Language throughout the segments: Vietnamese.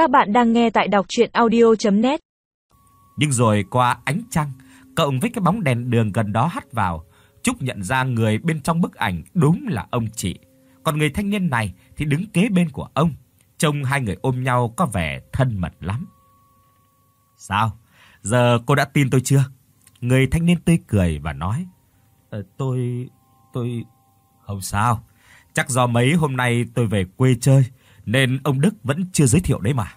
Các bạn đang nghe tại đọc audio net Nhưng rồi qua ánh trăng, cộng với cái bóng đèn đường gần đó hắt vào, Trúc nhận ra người bên trong bức ảnh đúng là ông chị. Còn người thanh niên này thì đứng kế bên của ông, trông hai người ôm nhau có vẻ thân mật lắm. Sao? Giờ cô đã tin tôi chưa? Người thanh niên tươi cười và nói: "Ờ tôi tôi không sao. Chắc do mấy hôm nay tôi về quê chơi nên ông Đức vẫn chưa giới thiệu đấy mà.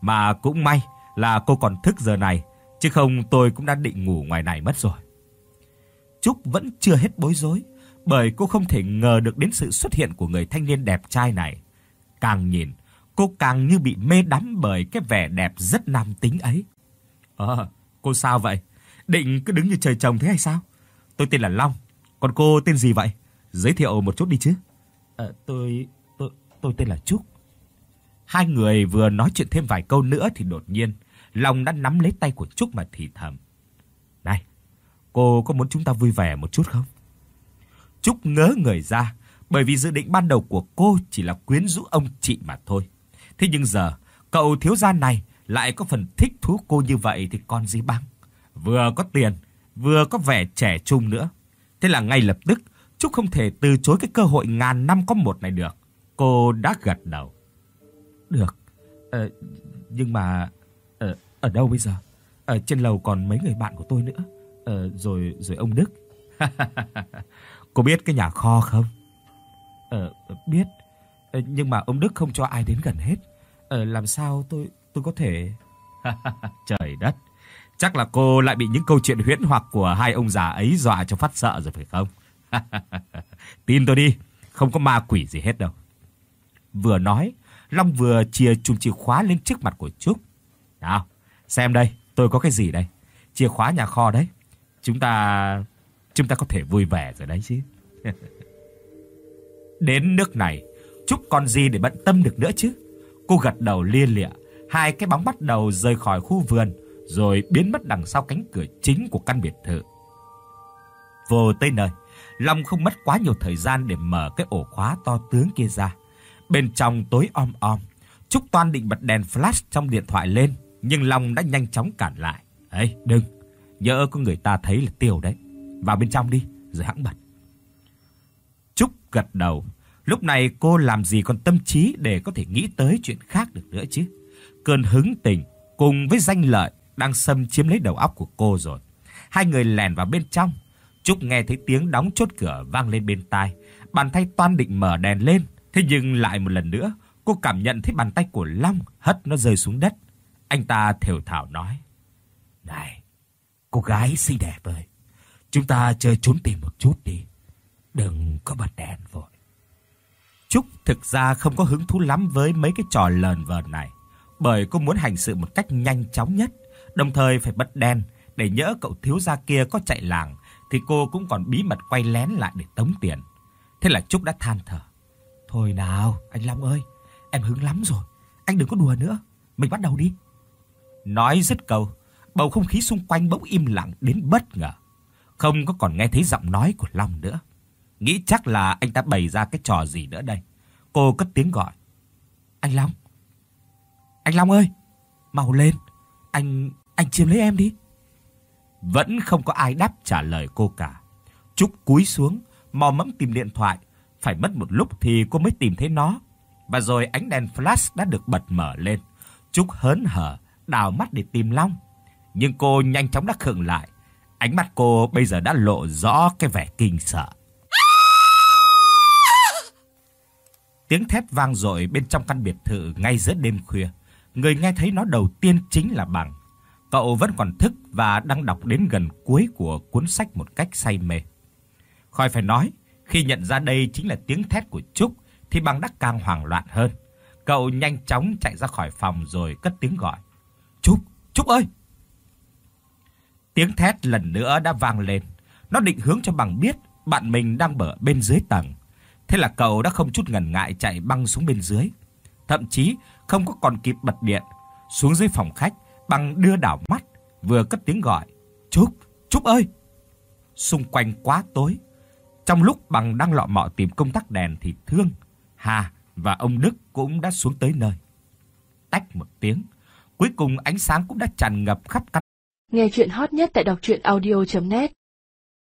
Mà cũng may là cô còn thức giờ này, chứ không tôi cũng đã định ngủ ngoài này mất rồi." Trúc vẫn chưa hết bối rối, bởi cô không thể ngờ được đến sự xuất hiện của người thanh niên đẹp trai này. Càng nhìn, cô càng như bị mê đắm bởi cái vẻ đẹp rất nam tính ấy. "Ờ, cô sao vậy? Định cứ đứng như trời trồng thế hay sao? Tôi tên là Long, còn cô tên gì vậy? Giới thiệu một chút đi chứ." "Ờ tôi tôi tôi tên là Trúc." Hai người vừa nói chuyện thêm vài câu nữa thì đột nhiên, Long đã nắm lấy tay của Trúc mà thì thầm. "Này, cô có muốn chúng ta vui vẻ một chút không?" Trúc ngớ người ra, bởi vì dự định ban đầu của cô chỉ là quyến rũ ông chị mà thôi. Thế nhưng giờ, cậu thiếu gia này lại có phần thích thú cô như vậy thì còn gì bằng. Vừa có tiền, vừa có vẻ trẻ trung nữa. Thế là ngay lập tức, Trúc không thể từ chối cái cơ hội ngàn năm có một này được. Cô đã gật đầu. Được. Ờ nhưng mà ở ở đâu bây giờ? Ở trên lầu còn mấy người bạn của tôi nữa. Ờ rồi rồi ông Đức. Cô biết cái nhà kho không? Ờ biết. Ờ, nhưng mà ông Đức không cho ai đến gần hết. Ờ làm sao tôi tôi có thể Trời đất. Chắc là cô lại bị những câu chuyện huyễn hoặc của hai ông già ấy dọa cho phát sợ rồi phải không? Tin tôi đi, không có ma quỷ gì hết đâu. Vừa nói, Long vừa chia chùm chìa khóa lên trước mặt của Trúc. "Nào, xem đây, tôi có cái gì đây? Chìa khóa nhà kho đấy. Chúng ta chúng ta có thể vui vẻ rồi đấy chứ." Đến nước này, Trúc còn gì để bận tâm được nữa chứ? Cô gật đầu lia lịa, hai cái bóng bắt đầu rời khỏi khu vườn rồi biến mất đằng sau cánh cửa chính của căn biệt thự. Vô tới nơi, Long không mất quá nhiều thời gian để mở cái ổ khóa to tướng kia ra. Bên trong tối om om, Trúc Toan định bật đèn flash trong điện thoại lên, nhưng Long đã nhanh chóng cản lại. "Ê, đừng, nhỡ có người ta thấy là tiêu đấy. Vào bên trong đi, rồi hãng bật." Trúc gật đầu. Lúc này cô làm gì còn tâm trí để có thể nghĩ tới chuyện khác được nữa chứ. Cơn hứng tình cùng với danh lợi đang xâm chiếm lấy đầu óc của cô rồi. Hai người lèn vào bên trong. Trúc nghe thấy tiếng đóng chốt cửa vang lên bên tai, bàn tay toan định mở đèn lên, thế nhưng lại một lần nữa, cô cảm nhận thấy bàn tay của Long hất nó rơi xuống đất. Anh ta thều thào nói: "Này, cô gái xinh đẹp ơi, chúng ta chơi trốn tìm một chút đi, đừng có bật đèn vội." Trúc thực ra không có hứng thú lắm với mấy cái trò lờn vờn này, bởi cô muốn hành sự một cách nhanh chóng nhất, đồng thời phải bật đèn để nhỡ cậu thiếu gia kia có chạy làng thì cô cũng còn bí mật quay lén lại để tống tiền. Thế là Trúc đã than thở. "Thôi nào, anh Long ơi, em hứng lắm rồi, anh đừng có đùa nữa, mình bắt đầu đi." Nói dứt câu, bầu không khí xung quanh bỗng im lặng đến bất ngờ. Không có còn nghe thấy giọng nói của Long nữa. Nghĩ chắc là anh ta bày ra cái trò gì nữa đây. Cô cất tiếng gọi. "Anh Long. Anh Long ơi, mau lên, anh anh chiếm lấy em đi." Vẫn không có ai đáp trả lời cô cả. Trúc cúi xuống, mò mẫm tìm điện thoại, phải mất một lúc thì cô mới tìm thấy nó. Và rồi ánh đèn flash đã được bật mở lên. Trúc hớn hở đào mắt để tìm Long, nhưng cô nhanh chóng đã khựng lại. Ánh mắt cô bây giờ đã lộ rõ cái vẻ kinh sợ. Tiếng thét vang dội bên trong căn biệt thự ngay giữa đêm khuya. Người nghe thấy nó đầu tiên chính là Bằng. Cậu vẫn còn thức và đang đọc đến gần cuối của cuốn sách một cách say mê. Khỏi phải nói, khi nhận ra đây chính là tiếng thét của Trúc thì Bằng đắc càng hoảng loạn hơn. Cậu nhanh chóng chạy ra khỏi phòng rồi cất tiếng gọi. "Trúc, Trúc ơi!" Tiếng thét lần nữa đã vang lên. Nó định hướng cho Bằng biết bạn mình đang bở bên dưới tầng. Thế là cậu đã không chút ngần ngại chạy băng xuống bên dưới. Thậm chí không có còn kịp bật điện, xuống dưới phòng khách, Bằng đưa đảo mắt, vừa cất tiếng gọi, "Trúc, Trúc ơi!" Xung quanh quá tối. Trong lúc Bằng đang lọ mọ tìm công tắc đèn thì Thương, Hà và ông Đức cũng đã xuống tới nơi. tách một tiếng. Cuối cùng ánh sáng cũng đã tràn ngập khắp căn. Nghe chuyện hot nhất tại đọc audio net